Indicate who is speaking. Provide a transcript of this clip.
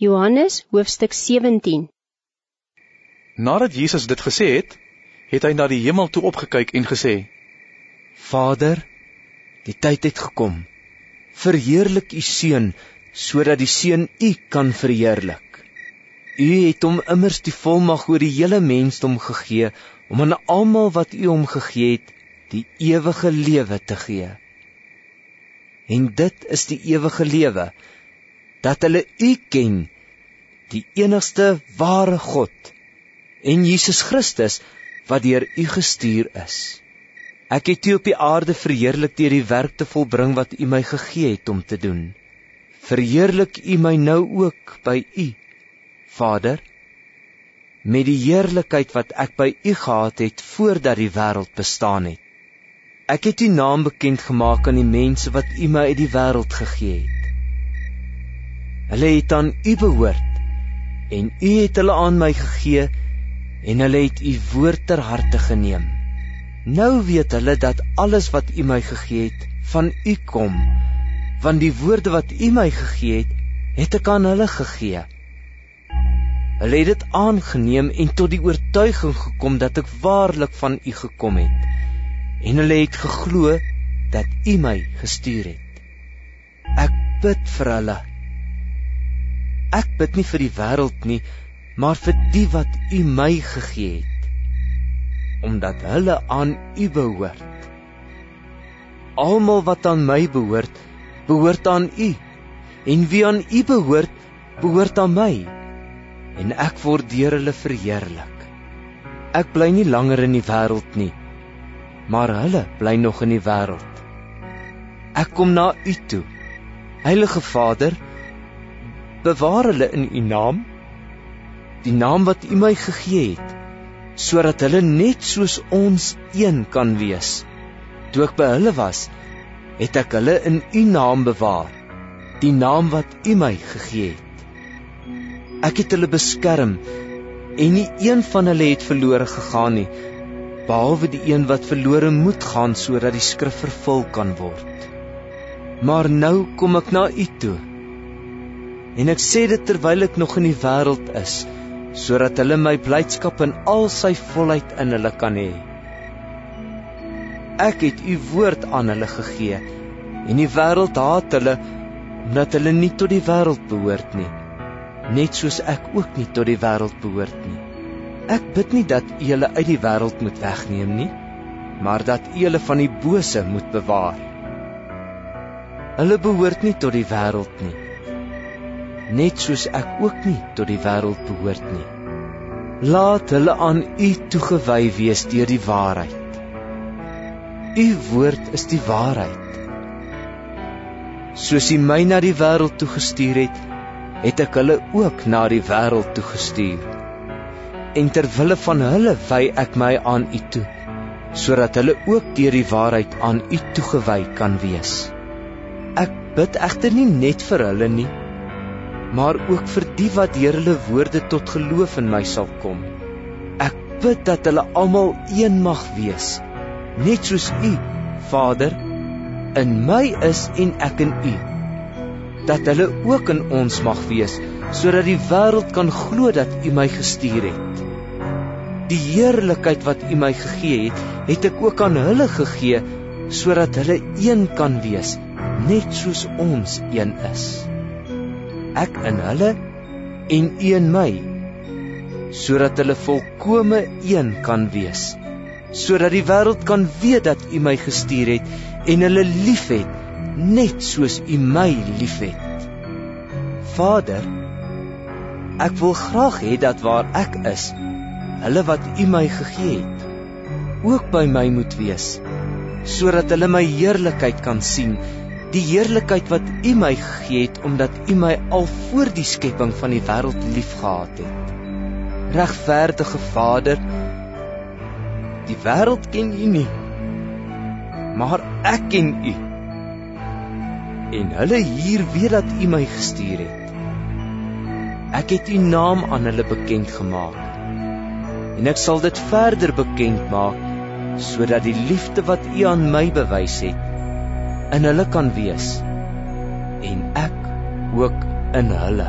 Speaker 1: Johannes hoofstuk 17
Speaker 2: Nadat Jesus dit gesê het, het hy na die hemel toe opgekyk en gesê:
Speaker 3: Vader, die tyd het gekom. Verheerlik u seun sodat die seun u kan verheerlik. U het hom immers die volmag oor die hele mensdom gegee om aan almal wat u hom gegee het, die ewige lewe te gee. En dit is die ewige lewe dat hulle U ken, die enigste ware God, en Jesus Christus wat deur U gestuur is. Ek het U op die aarde verheerlik deur die werk te volbring wat U my gegee het om te doen. Verheerlik U my nou ook by U, Vader, met die heerlikheid wat ek by U gehad het voordat die wêreld bestaan het. Ek het U naam bekend gemaak aan die mense wat U my uit die wêreld gegee het. Hulle het aan U behoort en U het hulle aan my gegee en hulle het U woord ter harte geneem. Nou weet hulle dat alles wat U my gegee het van U kom, want die woorde wat U my gegee het, het ek aan hulle gegee. Hulle het dit aangeneem en tot die oortuiging gekom dat ek waarlik van U gekom het. En hulle het geglo dat U my gestuur het. Ek bid vir hulle Ek bid nie vir die wêreld nie, maar vir die wat U my gegee het, omdat hulle aan U behoort. Almal wat aan my behoort, behoort aan U, en wie aan U behoort, behoort aan my, en ek word deur hulle verheerlik. Ek bly nie langer in die wêreld nie, maar hulle bly nog in die wêreld. Ek kom na U toe. Heilige Vader, bewaar hulle in u naam die naam wat u my gegee het sodat hulle net soos ons een kan wees. Toe ek by hulle was het ek hulle in u naam bewaar die naam wat u my gegee het. Ek het hulle beskerm en nie een van hulle het verlore gegaan nie behalwe die een wat verlore moet gaan sodat die skrif vervul kan word. Maar nou kom ek na u toe En ek sê dit terwyl ek nog in die wêreld is, sodat hulle my blydskap in al sy volheid in hulle kan hê. Ek het u woord aan hulle gegee en die wêreld haat hulle omdat hulle nie tot die wêreld behoort nie, net soos ek ook nie tot die wêreld behoort nie. Ek bid nie dat u hulle uit die wêreld moet wegneem nie, maar dat u hulle van die bose moet bewaar. Hulle behoort nie tot die wêreld nie net soos ek ook nie tot die wêreld behoort nie. Laat hulle aan U toegewy wees deur die waarheid. U woord is die waarheid. Soos U my na die wêreld toe gestuur het, het ek hulle ook na die wêreld toe gestuur. En ter wille van hulle wy ek my aan U toe, sodat hulle ook deur die waarheid aan U toegewy kan wees. Ek bid egter nie net vir hulle nie, maar ook vir die wat deur hulle woorde tot geloof in my sal kom. Ek bid dat hulle almal een mag wees, net soos U, Vader, in my is en ek in U. Dat hulle ook in ons mag wees, sodat die wêreld kan glo dat U my gestuur het. Die heerlikheid wat U my gegee het, het ek ook aan hulle gegee sodat hulle een kan wees, net soos ons een is ek in hulle en u in my sodat hulle volkome een kan wees sodat die wêreld kan weet dat u my gestuur het en hulle liefhet net soos u my liefhet. Vader ek wil graag hê dat waar ek is hulle wat u my gegee het ook by my moet wees sodat hulle my heerlikheid kan sien die heerlikheid wat U my gegee het omdat U my al voor die skepping van die wêreld liefgehad het. Regverdige Vader, die wêreld ken U nie, maar ek ken U. En hulle hier weet dat U my gestuur het. Ek het U naam aan hulle bekend gemaak. En ek sal dit verder bekend maak sodat die liefde wat U aan my bewys het in hulle kan wees en ek ook in hulle